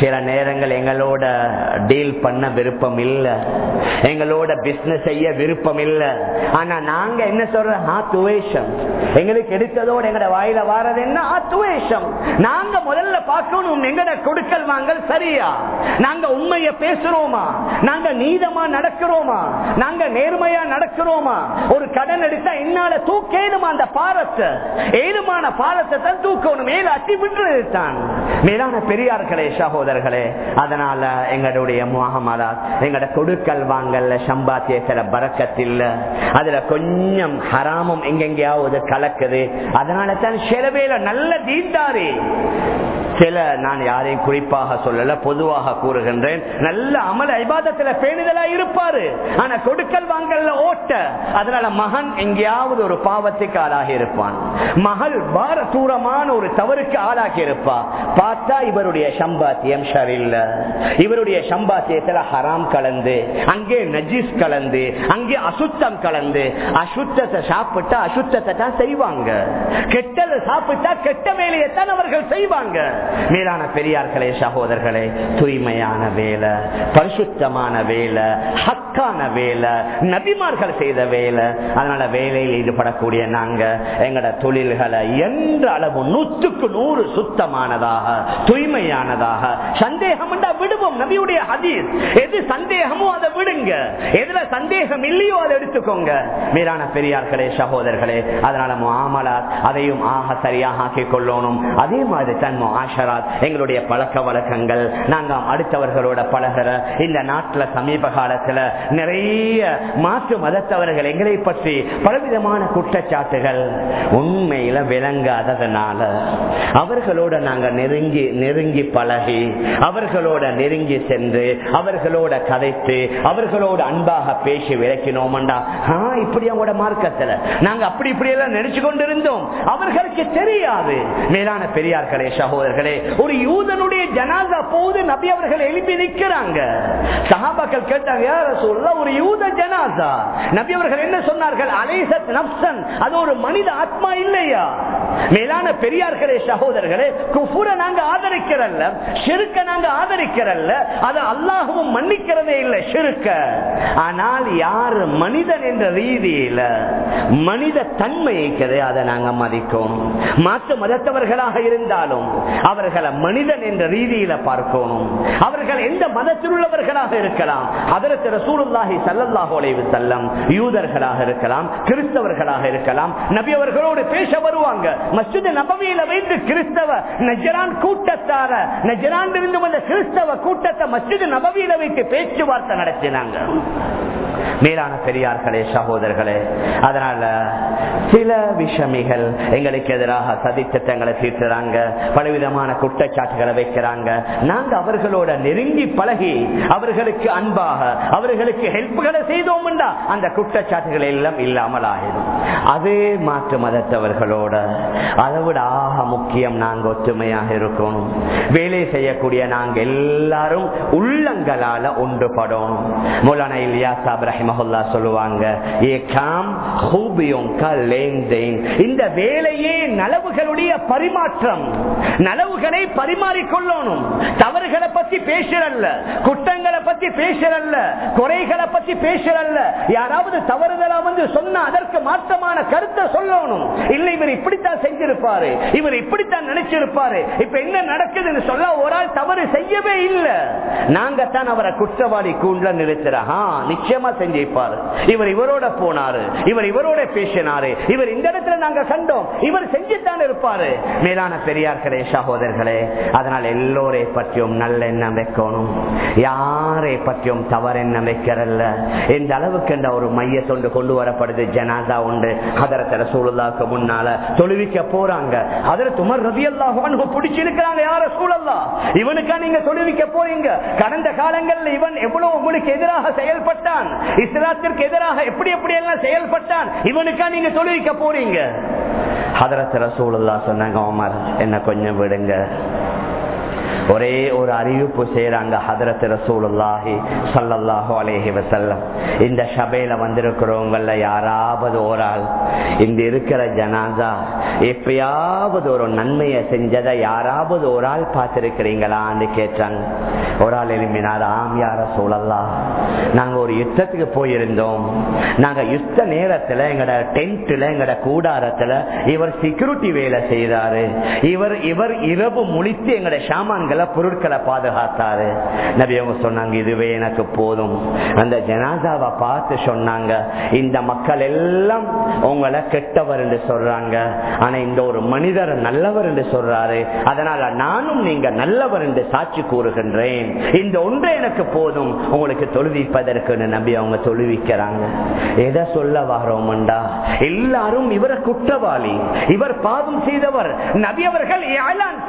Speaker 1: சில நேரங்கள் எங்களோட டீல் பண்ண விருப்பம் இல்ல எங்களோட பிசினஸ் செய்ய விருப்பம் இல்ல ஆனா நாங்க என்ன சொல்றோம்? ஆத்துவேஷம். எங்களுக்கு எடுத்ததோட எங்கட வாயில வாரது என்ன? ஆத்துவேஷம். நாங்க முதல்ல பார்க்கணும் எங்கட கொடுக்கல் வாங்கல் சரியா? நாங்க உண்மைய பேசுறோமா? நாங்க நீதமா நடக்கிறோமா? நாங்க நேர்மையா நடக்கிறோமா? ஒரு கடன் எடுத்தா என்னால தூக்கேனுமா அந்த பாரத்தை? ஏழுமான பாரத்தை தான் தூக்கணும். மேல அட்டி விட்டுறது தான். மேலான பெரியார்களே சகோதரர்களே அதனால எங்களுடைய முகமதா எங்கட கொடுக்கல் வாங்கல்ல சம்பாத்தியத்துல பறக்கத்தில்ல. அதுல கொஞ்சம் ஹராமம் எங்கெங்கயாவது கலக்குது. அதனால தான் சிலவேல நல்ல தீண்டாரு சில நான் யாரையும் குறிப்பாக சொல்லல பொதுவாக கூறுகின்றேன். நல்ல அமல ஐபாதத்துல பேணுதலா இருப்பாரு. ஆனா கொடுக்கல் வாங்கல்ல ஓட்ட. அதனால மகன் எங்கேயாவது ஒரு பாவத்துக்கு ஆளாகி இருப்பான். மகள் பார தூரமான ஒரு தவறுக்கு ஆளாகி இருப்பா. பார்த்தா இவருடைய சம்பாத்தியம் சரியில்ல. இவருடைய சம்பாத்தியத்துல ஹராம் கலந்து அங்கே நஜீஸ் கலந்து அங்கே அசுத்தம் கலந்து அசுத்தத்தை சாப்பிட்டா அசுத்தத்தை தான் செய்வாங்க. கெட்டதை சாப்பிட்டா கெட்ட வேலையை தான் அவர்கள் செய்வாங்க. மேலான பெரியார்களே சகோதரர்களே தூய்மையான வேலை பரிசுத்தமான வேலை ஹக்கான வேலை நபிமார்கள் செய்த வேலை அதனால வேலையில் ஈடுபடக்கூடிய நாங்க எங்கட தொழில்களை என்ற அளவு நூற்றுக்கு நூறு சுத்தமானதாக தூய்மையானதாக சந்தேகம் விடுவோம் நபியுடைய ஹதீஸ். எது சந்தேகமோ அதை விடுங்க. எதுல சந்தேகம் இல்லையோ அதை எடுத்துக்கோங்க. மேலான பெரியார்களே சகோதரர்களே அதனால மாமலாத் அதையும் ஆக சரியாக ஆக்கிக் கொள்ளணும். அதே மாதிரி தன் ஆஷராத் எங்களுடைய பழக்க வழக்கங்கள். நாங்க அடுத்தவர்களோட பழகிற இந்த நாட்டுல சமீப காலத்துல நிறைய மாற்று மதத்தவர்கள் எங்களை பற்றி பலவிதமான குற்றச்சாட்டுகள் உண்மையில விளங்காததுனால அவர்களோட நாங்க நெருங்கி நெருங்கி பழகி அவர்களோட நெருங்கி சென்று அவர்களோட கதைத்து அவர்களோட அன்பாக பேசி விளக்கினோம்டா இப்படி அவங்களோட மார்க்கத்துல. நாங்க அப்படி இப்படி எல்லாம் நினைச்சு கொண்டிருந்தோம். அவர்களுக்கு தெரியாது. மேலான பெரியார்களே சகோதரர்களே ஒரு யூதனுடைய ஜனாதா போது நபி அவர்கள் எழுப்பி நிற்கிறாங்க. சஹாபாக்கள் கேட்டாங்க யார சொல்ல ஒரு யூத ஜனாதா நபி அவர்கள் என்ன சொன்னார்கள்? அலேசத் நப்சன் அது ஒரு மனித ஆத்மா இல்லையா? மேலான பெரியார்களே சகோதரர்களே குஃபுரை நாங்க ஆதரிக்கிறல்ல ஷிருக்க நாங்க ஆதரிக்கிறல்ல அது அல்லாஹவும் மன்னிக்கிறதே இல்லை ஷிருக்க ஆனால் யார் மனிதன் என்ற ரீதியில மனித தன்மையை இருக்கிறதே நாங்க மதிக்கும் மாற்று மதத்தவர்களாக இருந்தாலும் அவர்களை மனிதன் என்ற ரீதியில பார்க்கணும். அவர்கள் எந்த மதத்தில் உள்ளவர்களாக இருக்கலாம். அதற்கு ரசூலுல்லாஹி சல்லல்லாஹு அலைஹி வஸல்லம் யூதர்களாக இருக்கலாம் கிறிஸ்தவர்களாக இருக்கலாம். நபி அவர்களோடு பேச வருவாங்க. மஸ்ஜித் நபவியில வைத்து கிறிஸ்தவ நஜரான் கூட்டத்தார நஜரான் இருந்து வந்த கிறிஸ்தவ கூட்டத்தை மஸ்ஜித் நபவியில வைத்து பேச்சுவார்த்தை நடத்தினாங்க. மேலான பெரியார்களே சகோதரர்களே அதனால சில விஷமிகள். எங்களுக்கு எதிராக சதித்திட்டங்களை தீர்த்துறாங்க பலவிதமான குற்றச்சாட்டுகளை வைக்கிறாங்க. நாங்க அவர்களோட நெருங்கி பழகி அவர்களுக்கு அன்பாக அவர்களுக்கு ஹெல்ப்களை செய்தோம் அந்த குற்றச்சாட்டுகள் எல்லாம் இல்லாமல் ஆயிடும். அதே மாற்று மதத்தவர்களோட அதை விட ஆக முக்கியம் நாங்க ஒற்றுமையாக இருக்கணும். வேலை செய்யக்கூடிய நாங்க எல்லாரும் உள்ளங்களால ஒன்றுபடும் மௌலானா இல்லியா சாப் ரஹிமஹுல்லா சொல்லுவாங்க ஏகாம் ஹூபியும் கல்லே இந்த வேலையே நலவுகளுடைய பரிமாற்றம். நலவுகளை பரிமாறிக்கொள்ளணும். தவறுகளை பத்தி பேசுறல்ல. குற்றங்களை பத்தி பேசுறல்ல. குறைகளை பத்தி பேசுறல்ல. யாராவது தவறுதலா வந்து சொன்ன அதற்கு மாற்றமான கருத்து இல்லை இவர் இப்படித்தான் செஞ்சிருப்பாரு. இவர் இப்படித்தான் நினைச்சிருப்பாரு. இப்ப என்ன நடக்குதுன்னு சொல்ல ஒரு ஆள் தவறு செய்யவே இல்லை. நாங்க தான் அவரை குற்றவாளி கூண்ட நிறுத்துறோம். நிச்சயமா செஞ்சிருப்பாரு. இவர் இவரோட போனாரு. இவர் இவரோட பேசினாரு. இவர் இந்த இடத்துல நாங்க கண்டோம். இவர் செஞ்சுத்தான் இருப்பாரு. மேலான பெரியார்களே சகோதரர்களே அதனால் எல்லோரை பற்றியும் நல்ல எண்ணம் வைக்கணும். யாரை பற்றியும் தவறு எண்ணம் வைக்கிறல்ல. இந்த அளவுக்கு என்ற ஒரு மைய தொண்டு கொண்டு வரப்படுது. ஜனாதா உண்டு. அதரத்தர சூழலாக்க முன்னால தொழுவிக்க போறாங்க. அதுல துமர் ரவி அல்லாஹ் பிடிச்சிருக்கிறாங்க யார சூழல்லா இவனுக்கா நீங்க தொழுவிக்க போறீங்க? கடந்த காலங்களில் இவன் எவ்வளவு உங்களுக்கு எதிராக செயல்பட்டான்? இஸ்லாத்திற்கு எதிராக எப்படி எப்படி எல்லாம் செயல்பட்டான்? இவனுக்கா நீங்க தொழுவிக்க போறீங்க? ஹதரத் ரசூலுல்லா சொன்னாங்க ஓமர் என்ன கொஞ்சம் விடுங்க. ஒரே ஒரு அறிவிப்பு செய்யறாங்க ஹதரத் ரசூலுல்லாஹி சல்லல்லாஹு அலேஹி வசல்லம் இந்த சபையில வந்திருக்கிறவங்கள யாராவது ஒரு ஆள் இங்க இருக்கிற ஜனாதா எப்பயாவது ஒரு நன்மையை செஞ்சதை யாராவது ஒரு ஆள் பார்த்திருக்கிறீங்களான்னு கேட்டாங்க. ஒரு ஆள் எழுப்பினார் ஆம் யார சூழல்லா நாங்க ஒரு யுத்தத்துக்கு போயிருந்தோம். நாங்க யுத்த நேரத்துல எங்கட டென்ட்ல எங்கட கூடாரத்துல இவர் செக்யூரிட்டி வேலை செய்யறாரு இவர் இவர் இரவு முழித்து எங்கட சாமான்கள் எங்களை பொருட்களை பாதுகாத்தாரு. நபி அவங்க சொன்னாங்க இதுவே எனக்கு போதும். அந்த ஜனாதாவை பார்த்து சொன்னாங்க இந்த மக்கள் எல்லாம் உங்களை கெட்டவர் என்று சொல்றாங்க. ஆனா இந்த ஒரு மனிதர் நல்லவர் என்று சொல்றாரு. அதனால நானும் நீங்க நல்லவர் என்று சாட்சி கூறுகின்றேன். இந்த ஒன்று எனக்கு போதும். உங்களுக்கு தொழுவிப்பதற்கு நம்பி அவங்க தொழுவிக்கிறாங்க. எதை சொல்ல வரோம்டா எல்லாரும் இவரை குற்றவாளி. இவர் பாவம் செய்தவர். நபி அவர்கள்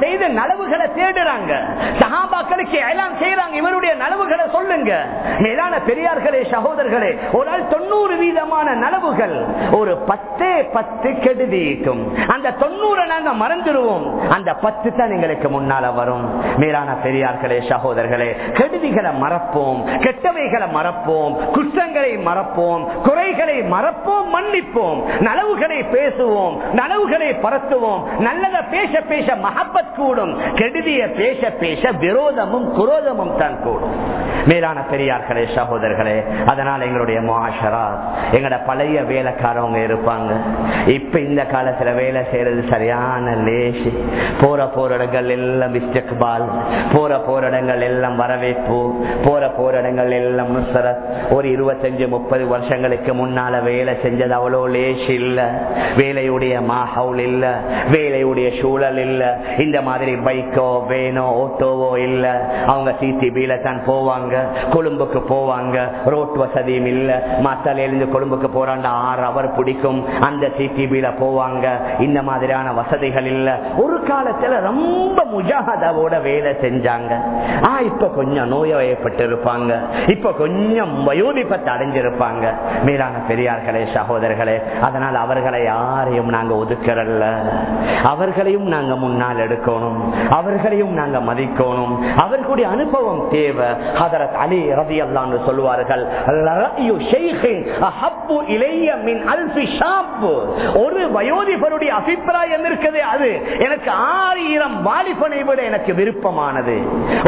Speaker 1: செய்த நலவுகளை தேடுறாங்க. சகாபாக்களுக்கு எல்லாம் செய்யறாங்க இவருடைய நலவுகளை சொல்லுங்க. மேலான பெரியார்களே சகோதரர்களே ஒரு நாள் தொண்ணூறு வீதமான நலவுகள் ஒரு பத்தே பத்து கெடுதிட்டும் அந்த தொண்ணூறு நாங்க மறந்துடுவோம். அந்த பத்து தான் எங்களுக்கு முன்னால வரும். மேலான பெரியார்களே சகோதரர்களே கெடுதிகளை மறப்போம். கெட்டவைகளை மறப்போம். குற்றங்களை மறப்போம். குறைகளை மறப்போம். மன்னிப்போம். நலவுகளை பேசுவோம். நலவுகளை பரத்துவோம். நல்லதை பேச பேச மகப்பத் கூடும். கெடுதிய பேச பேச விரோதமும் குரோதமும் தான் கூடும். மேலான பெரியார்களே சகோதரர்களே அதனால எங்களுடைய மாஷரா எங்களோட பழைய வேலைக்காரவங்க இருப்பாங்க. இப்ப இந்த காலத்துல வேலை செய்யறது சரியான லேசு. போற போற இடங்கள் எல்லாம் இஸ்டக்பால் போற போற இடங்கள் எல்லாம் வரவேற்பு போற போற இடங்கள் எல்லாம் ஒரு இருபத்தஞ்சு முப்பது வருஷங்களுக்கு முன்னால வேலை செஞ்சது அவ்வளோ லேசு இல்ல. வேலையுடைய மாஹவுல் இல்ல வேலையுடைய சூழல் இல்ல. இந்த மாதிரி பைக்கோ வேனோ ஓட்டோவோ இல்ல. அவங்க சிசிபியில தான் போவாங்க. கொழும்புக்கு போவாங்க. ரோட் வசதியும் இல்ல. மசால கொழும்புக்கு போறாண்ட ஆறு அவர் பிடிக்கும். அந்த சிசிபியில போவாங்க. இந்த மாதிரியான வசதிகள் இல்ல. ஒரு காலத்துல ரொம்ப முஜாகதாவோட வேலை செஞ்சாங்க. ஆ இப்ப கொஞ்சம் நோயப்பட்டு இருப்பாங்க இப்ப கொஞ்சம் வயோதிப்பத்தை அடைஞ்சிருப்பாங்க. மேலான பெரியார்களே சகோதரர்களே அதனால் அவர்களை யாரையும் நாங்க ஒதுக்கிறல்ல. அவர்களையும் நாங்க முன்னால் எடுக்கணும். அவர்களையும் நாங்க மதிக்கணும். அவர்களுடைய அனுபவம் தேவை. ஹதரத் அலி ரதி அல்லான்னு சொல்லுவார்கள் ஒரு வயோதிபருடைய அபிப்பிராயம் இருக்குது? அது எனக்கு ஆயிரம் வாலிபனை விட எனக்கு விருப்பமானது.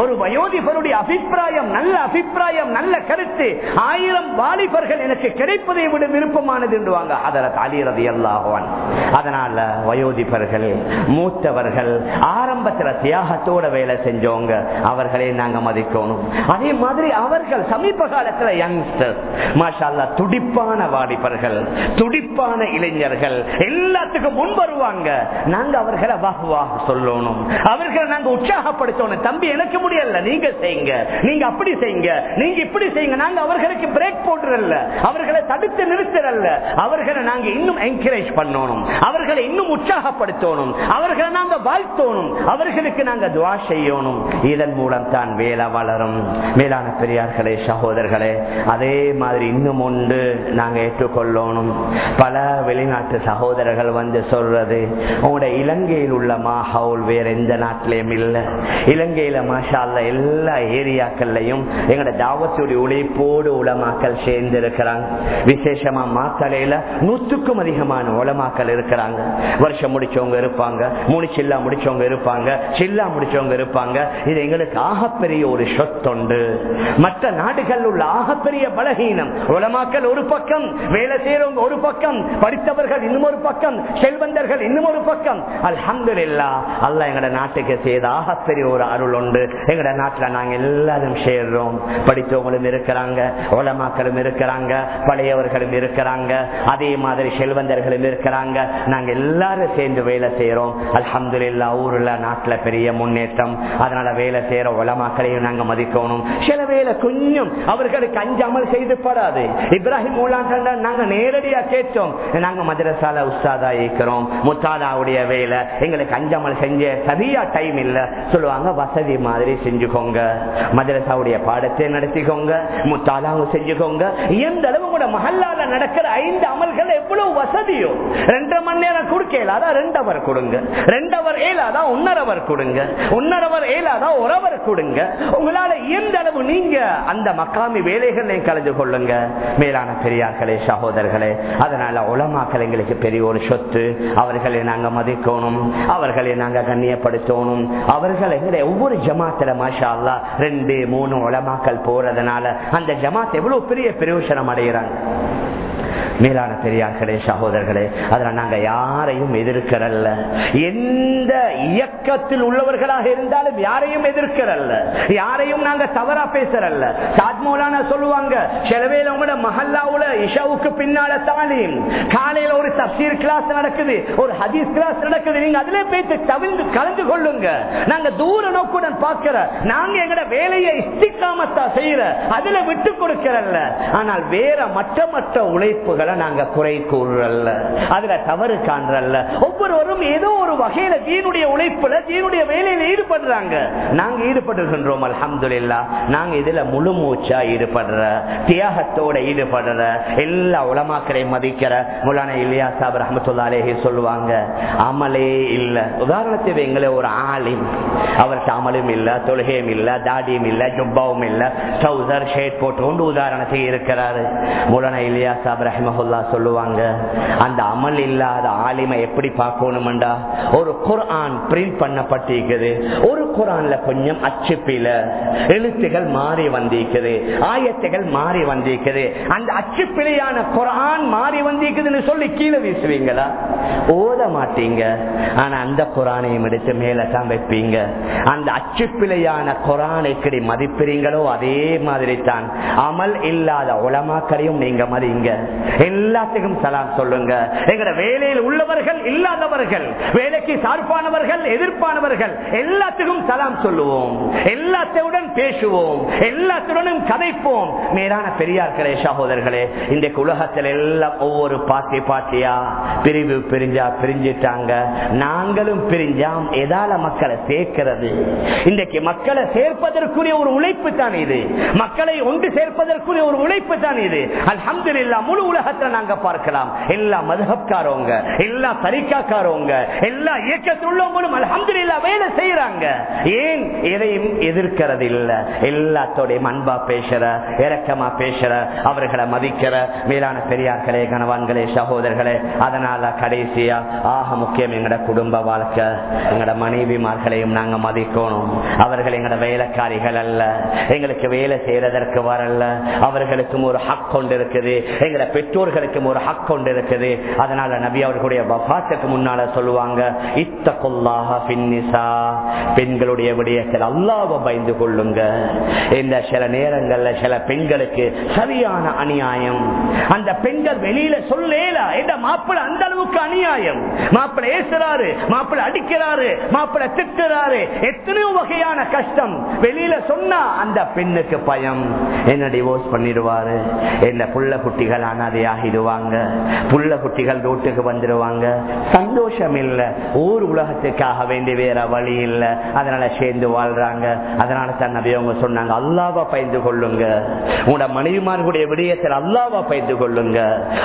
Speaker 1: ஒரு வயோதிபருடைய அபிப்பிராயம் நல்ல அபிப்பிராயம் நல்ல கருத்து ஆயிரம் வாலிபர்கள் எனக்கு கிடைப்பதை விட விருப்பமானது என்றுவாங்க அதற்கு அலிரதி அல்லாஹான் அதனால வயோதிபர்கள் மூத்தவர்கள் ஆரம்பத்தில் தியாகத்தோட வேலை செஞ்சவங்க அவர்களை நாங்க மதிக்கணும். அதே மாதிரி அவர்கள் சமீப காலத்துல யங்ஸ்டர் மாஷால்லா துடிப்பான வாலிபர்கள் துடிப்பான இளைஞர்கள் எல்லாத்துக்கும் முன் வருவாங்க. நாங்க அவர்களை வாகுவாக சொல்லணும். அவர்களை நாங்க உற்சாகப்படுத்தணும். தம்பி எனக்கு முடியல நீங்க செய்யுங்க. நீங்க அப்படி செய்யுங்க. நீங்க இப்படி செய்யுங்க. நாங்க அவர்களுக்கு பிரேக் போடுறல்ல. அவர்களை தடுத்து நிறுத்தல அவர்களை நாங்க இன்னும் என்கரேஜ் பண்ணணும். அவர்களை இன்னும் உற்சாகப்படுத்தணும். அவர்களை நாங்க வாழ்த்தணும். அவர்களுக்கு நாங்க துவாஷ செய்யணும். இதன் மூலம் தான் வேலை வளரும். மேலான பெரியார்களே சகோதரர்களே அதே மாதிரி இன்னும் ஒன்று நாங்க ஏற்றுக்கொள்ளணும். பல வெளிநாட்டு சகோதரர்கள் வந்து சொல்றது உங்களோட இலங்கையில் உள்ள மாஹவுல் வேற எந்த நாட்டிலையும் இல்லை. இலங்கையில மாஷா எல்லா ஏரியாக்கள்லையும் எங்களோட தாவத்துடைய உழைப்போடு உலமாக்கள் சேர்ந்து இருக்கிறாங்க விசேஷமா மாத்தலையில நூத்துக்கும் அதிகமான உலமாக்கள் இருக்கிறாங்க. வருஷம் முடிச்சவங்க இருப்பாங்க மூணு சில்லா முடிச்சவங்க இருப்பாங்க சில்லா முடிச்சவங்க இருப்பாங்க. இது எங்களுக்கு ஆகப்பெரிய ஒரு சொத்தொண்டு. மற்ற நாடுகள் உள்ள ஆகப்பெரிய பலகீனம். உலமாக்கல் ஒரு பக்கம் வேலை செய்யறவங்க ஒரு பக்கம் படித்தவர்கள் இன்னும் ஒரு பக்கம் செல்வந்தர்கள் இன்னும் ஒரு பக்கம். அல்ஹம்து இல்லா அல்ல எங்கட நாட்டுக்கு செய்த ஆகப்பெரிய ஒரு அருள் உண்டு. எங்கட நாட்டுல நாங்க எல்லாரும் சேர்றோம். படித்தவங்களும் இருக்கிறாங்க உலமாக்களும் இருக்கிறாங்க பழையவர்களும் இருக்கிறாங்க அதே மாதிரி செல்வந்தர்களும் இருக்கிறாங்க. நாங்க எல்லாரும் சேர்ந்து வேலை செய்யறோம் அல்ஹம்து இல்லா ஊர்ல நாட்டுல பெரிய முன்னேற்றம். அதனால வேலை செய்யற உலமாக்களையும் நாங்க மதிக்கணும். சில வேலை கொஞ்சம் அவர்களுக்கு அஞ்சாமல் செய்து படாது. இப்ராஹிம் ஊலாண்ட நாங்க நேரடியா கேட்டோம். நாங்க மதரசால உஸ்தாதா இருக்கிறோம் முத்தாதாவுடைய வேலை எங்களுக்கு அஞ்சாமல் செஞ்ச சரியா டைம் இல்ல. சொல்லுவாங்க வசதி மாதிரி செஞ்சுக்கோங்க. மதரசாவுடைய பாடத்தை நடத்திக்கோங்க. முத்தாதாவும் செஞ்சுக்கோங்க. எந்த அளவு கூட மஹல்லால நடக்கிற ஐந்து அமல்கள் எவ்வளவு வசதியோ. ரெண்டரை மணி நேரம் கொடுக்கல அதான் ரெண்டு அவர் கொடுங்க. ரெண்டு அவர் ஏழாதான் ஒன்னரை அவர் கொடுங்க. ஒன்னரை அவர் ஏலாதான் உறவர் கொடுங்க. உங்களால எந்த அளவு நீங்க அந்த மக்காமி வேலைகளை கலந்து கொள்ளுங்க. மேலான பெரியார்களே சகோதரர்களே அதனால உலமாக்கள் எங்களுக்கு பெரிய ஒரு சொத்து. அவர்களை நாங்க மதிக்கணும். அவர்களை நாங்க கண்ணியப்படுத்தணும். அவர்கள் எங்களுடைய ஒவ்வொரு ஜமாத்துல மாஷா அல்லா ரெண்டு மூணு உலமாக்கள் போறதுனால அந்த ஜமாத் எவ்வளவு பெரிய பிரயோஜனம் அடைகிறாங்க. மேலான பெரியார்களே சகோதரர்களே அதில் நாங்க யாரையும் எதிர்க்கிறல்ல. எந்த இயக்கத்தில் உள்ளவர்களாக இருந்தாலும் யாரையும் எதிர்க்கிறல்ல. யாரையும் நாங்க தவறா பேசுறல்ல. சாத்மோலான சொல்லுவாங்க செலவேல உங்களோட மஹல்லாவுல இஷாவுக்கு பின்னால தாலீம். காலையில ஒரு தப்சீர் கிளாஸ் நடக்குது ஒரு ஹதீஸ் கிளாஸ் நடக்குது. நீங்க அதுல பேச்சு தவிர்த்து கலந்து கொள்ளுங்க. நாங்க தூர நோக்குடன் பார்க்கிற நாங்க எங்கட வேலையை இஸ்திக்காமத்தா செய்யற அதுல விட்டு கொடுக்கிறல்ல. ஆனால் வேற மற்ற மற்ற உழைப்புகள் உங்களை நாங்க குறை கூறுறல்ல அதுல தவறு காண்றல்ல. ஒவ்வொருவரும் ஏதோ ஒரு வகையில தீனுடைய உழைப்புல தீனுடைய வேலையில ஈடுபடுறாங்க. நாங்க ஈடுபடுகின்றோம் அல்ஹம்துலில்லா. நாங்க இதுல முழு மூச்சா ஈடுபடுற தியாகத்தோட ஈடுபடுற எல்லா உலமாக்களையும் மதிக்கிற முலான இல்லையா சாப் ரஹமத்துல்லாலேஹி சொல்லுவாங்க அமலே இல்ல. உதாரணத்துக்கு எங்களை ஒரு ஆலிம். அவருக்கு அமலும் இல்ல தொழுகையும் இல்ல தாடியும் இல்ல ஜுப்பாவும் இல்ல ட்ரௌசர் ஷேட் போட்டு கொண்டு உதாரணத்துக்கு இருக்கிறாரு. முலான இல்லையா சாப் ரஹமஹுல்லா சொல்லுவாங்க. அந்த அமல் இல்லாத ஆலிமை எப்படி பார்க்கணும்டா ஒரு குரான் பிரிண்ட் பண்ணப்பட்டிருக்குது. ஒரு குரான்ல கொஞ்சம் அச்சுப்பில எழுத்துகள் மாறி வந்திருக்குது. ஆயத்துகள் மாறி வந்திருக்குது. அந்த அச்சுப்பிழையான குரான் மாறி வந்திருக்குதுன்னு சொல்லி கீழே வீசுவீங்களா? ஓத மாட்டீங்க. ஆனா அந்த குரானையும் எடுத்து மேல தான் வைப்பீங்க. அந்த அச்சுப்பிழையான குரான் எப்படி மதிப்பிறீங்களோ அதே மாதிரி தான் அமல் இல்லாத உலமாக்களையும் நீங்க மதிங்க. எல்லாத்துக்கும் சலாம் சொல்லுங்க. எங்கட வேலையில் உள்ளவர்கள் இல்லாதவர்கள் வேலைக்கு சார்பானவர்கள் எதிர்ப்பானவர்கள் எல்லாத்துக்கும் சலாம் சொல்லுவோம். எல்லாத்தையுடன் பேசுவோம். எல்லாத்துடனும் கதைப்போம் மேலான பெரியார்களே சகோதரர்களே இன்றைக்கு உலகத்தில் எல்லாம் ஒவ்வொரு பாட்டி பாட்டியா பிரிவு பிரிஞ்சா பிரிஞ்சிட்டாங்க. நாங்களும் பிரிஞ்சாம். எதால மக்களை சேர்க்கிறது? இன்றைக்கு மக்களை சேர்ப்பதற்குரிய ஒரு உழைப்பு தான் இது. மக்களை ஒன்று சேர்ப்பதற்குரிய ஒரு உழைப்பு தான் இது. அல்ஹம்துலில்லா முழு உலகத்தில் நாங்க பார்க்கலாம். எல்லா மதுஹப்காரவங்க எல்லா தரிக்காக்காரவங்க எல்லா இயக்கத்தில் உள்ளவங்களும் அல்ஹம்துலில்லா வேலை செய்யறாங்க ஏன் எதையும் எதிர்க்கிறது இல்ல எல்லாத்தோடையும் அன்பா பேசுற இறக்கமா பேசுற அவர்களை மதிக்கிற மேலான பெரியார்களே கணவான்களே சகோதரர்களே அதனால கடைசியா ஆக முக்கியம் எங்கட குடும்ப வாழ்க்கை எங்கட மனைவிமார்களையும் நாங்க மதிக்கணும். அவர்கள் எங்கட வேலைக்காரிகள் அல்ல. எங்களுக்கு வேலை செய்யறதற்கு வரல. அவர்களுக்கும் ஒரு ஹக் கொண்டு இருக்குது பெற்றோர் பெரியோர்களுக்கும் ஒரு ஹக் கொண்டு இருக்குது. அதனால நபி அவர்களுடைய வபாத்துக்கு முன்னால சொல்லுவாங்க இத்த கொல்லாக பின்னிசா பெண்களுடைய விடயத்தில் அல்லாவை பயந்து கொள்ளுங்க. இந்த சில நேரங்கள்ல சில பெண்களுக்கு சரியான அநியாயம். அந்த பெண்கள் வெளியில சொல்லேல இந்த மாப்பிள்ள அந்த அளவுக்கு அநியாயம்? மாப்பிள்ள ஏசுறாரு மாப்பிள்ள அடிக்கிறாரு மாப்பிள்ள திட்டுறாரு. எத்தனையோ வகையான கஷ்டம். வெளியில சொன்னா அந்த பெண்ணுக்கு பயம். என்ன டிவோர்ஸ் பண்ணிடுவாரு? என்ன புள்ள குட்டிகள் ஆகிடுவாங்க புள்ள குட்டிகள் ரோட்டுக்கு வந்துடுவாங்க. சந்தோஷம் இல்ல ஊர் உலகத்துக்காக வேண்டி வேற வழி இல்ல. அதனால சேர்ந்து வாழ்றாங்க. அதனால தான் நபி அவங்க சொன்னாங்க அல்லாவா பயந்து கொள்ளுங்க. உங்களோட மனைவிமார்களுடைய விடயத்தில் அல்லாவா பயந்து கொள்ளுங்க.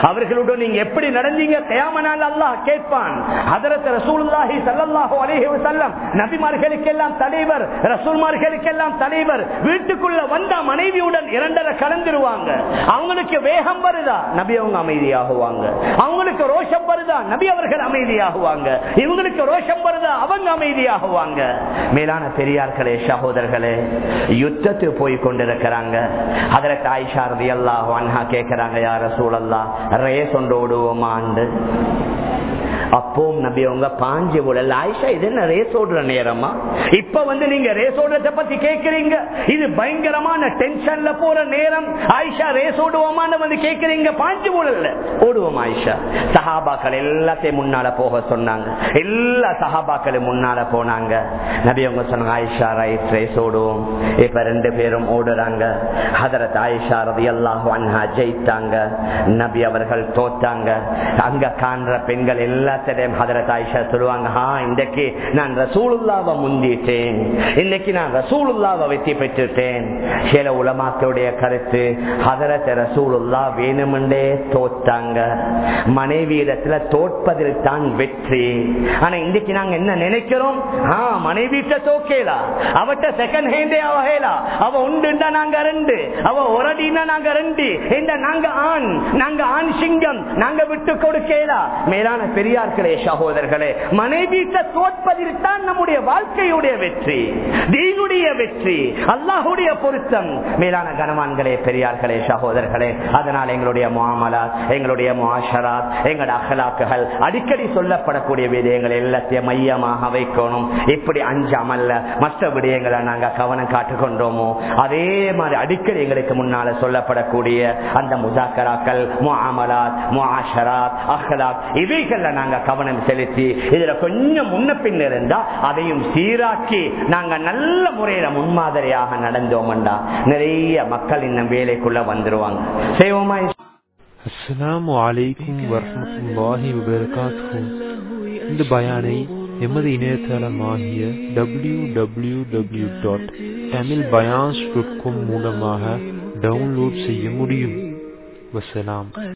Speaker 1: அவர்களுடன் நீங்க எப்படி நடந்தீங்க? கயாமனால் அல்லாஹ் கேட்பான். அதரத் ரசூல்லாஹி சல்லாஹோ அலேஹி வஸல்லம் நபிமார்களுக்கெல்லாம் தலைவர் ரசூல்மார்களுக்கெல்லாம் தலைவர் வீட்டுக்குள்ள வந்த மனைவியுடன் இரண்டரை கலந்துருவாங்க அவங்களுக்கு வேகம் வருதா? நபி அவங்க அமைதியாகுவாங்க. அவங்களுக்கு ரோஷம் வருதா? நபி அவர்கள் அமைதியாகுவாங்க. இவங்களுக்கு ரோஷம் வருதா? அவங்க அமைதியாகுவாங்க. மேலான பெரியார்களே சகோதரர்களே யுத்தத்து போய் கொண்டிருக்கிறாங்க. அதில் தாய்ஷாரதி எல்லாம் அல்லாஹ் கேட்கிறாங்க யார சூழல்லா ரேஸ் ஒன்று ஓடுவோமாண்டு. அப்பவும் நபி அவங்க பாஞ்சு விடல ஆயிஷா இது என்ன ரேஸ் ஓடுற நேரமா? இப்ப வந்து நீங்க ரேஸ் ஓடுறத பத்தி கேக்குறீங்க. இது பயங்கரமான டென்ஷன்ல போற நேரம். ஆயிஷா ரேஸ் ஓடுவோமான்னு வந்து கேக்குறீங்க. பாஞ்சு ஊழல்ல. ஓடுவோம் ஆயிஷா? சஹாபாக்கள் எல்லாத்தையும் முன்னால போக சொன்னாங்க. எல்லா சஹாபாக்களும் முன்னால போனாங்க. நபி அவங்க சொன்னாங்க ஆயிஷா ரைட் ரேஸ் ஓடுவோம். இப்ப ரெண்டு பேரும் ஓடுறாங்க. ஹதரத் ஆயிஷா ரவி அல்லாஹு அன்ஹா ஜெயித்தாங்க. நபி அவர்கள் தோத்தாங்க. அங்க காண்ற பெண்கள் எல்லாத்திடையும் ஹதரத் ஆயிஷா சொல்லுவாங்க ஹா இன்றைக்கு நான் ரசூலுல்லாவை முந்திட்டேன் இன்னைக்கு நான் ரசூலுல்லாவை வெற்றி பெற்றுட்டேன். சில உலமாக்களுடைய கருத்து ஹதரத் ரசூலுல்லா வேணுமென்றே தோத்தாங்க. மனைவி இடத்துல தோற்பதில் தான் வெற்றி. ஆனா இன்னைக்கு நாங்க என்ன நினைக்கிறோம்? ஆ மனைவிட்ட தோக்கேலா? அவட்ட செகண்ட் ஹேண்டே அவகேலா அவ உண்டுண்டா நாங்க ரெண்டு. அவ ஒரடினா நாங்க ரெண்டு. இந்த நாங்க ஆண்? நாங்க ஆண் சிங்கம். நாங்க விட்டு கொடுக்கலா? மேலான பெரியார் பெரியார்களே சகோதரர்களே மனைவிட்ட தோற்பதில்தான் நம்முடைய வாழ்க்கையுடைய வெற்றி தீனுடைய வெற்றி அல்லாஹுடைய பொருத்தம். மேலான கனவான்களே பெரியார்களே சகோதரர்களே அதனால் எங்களுடைய மாமலாத் எங்களுடைய மாஷராத் எங்களுடைய அகலாக்குகள் அடிக்கடி சொல்லப்படக்கூடிய விதயங்கள் எல்லாத்தையும் மையமாக வைக்கணும். இப்படி அஞ்சாமல்ல மற்ற விடயங்களை நாங்கள் கவனம் காட்டுக்கொண்டோமோ அதே மாதிரி அடிக்கடி எங்களுக்கு முன்னால சொல்லப்படக்கூடிய அந்த முதாக்கராக்கள் முஆமலாத் முஆஷராத் அஹ்லாக் இவைகள்ல நாங்க கவனம் செலுத்தி இதுல கொஞ்சம் முன்ன பின் இருந்தா அதையும் சீராக்கி நாங்க நல்ல முறையில முன்மாதிரியாக நடந்தோம்டா. நிறைய மக்கள் இன்னும் வேலைக்குள்ள வந்துருவாங்க. செய்வோமா?
Speaker 2: அஸ்ஸலாமு அலைக்கும் வரஹ்மத்துல்லாஹி வபரகாத்துஹு. இந்த பயானை எமது இணையதளமாகிய W W W dot Tamil பயான்ஸ் dot com மூலமாக டவுன்லோட் செய்ய முடியும். வசலாம்.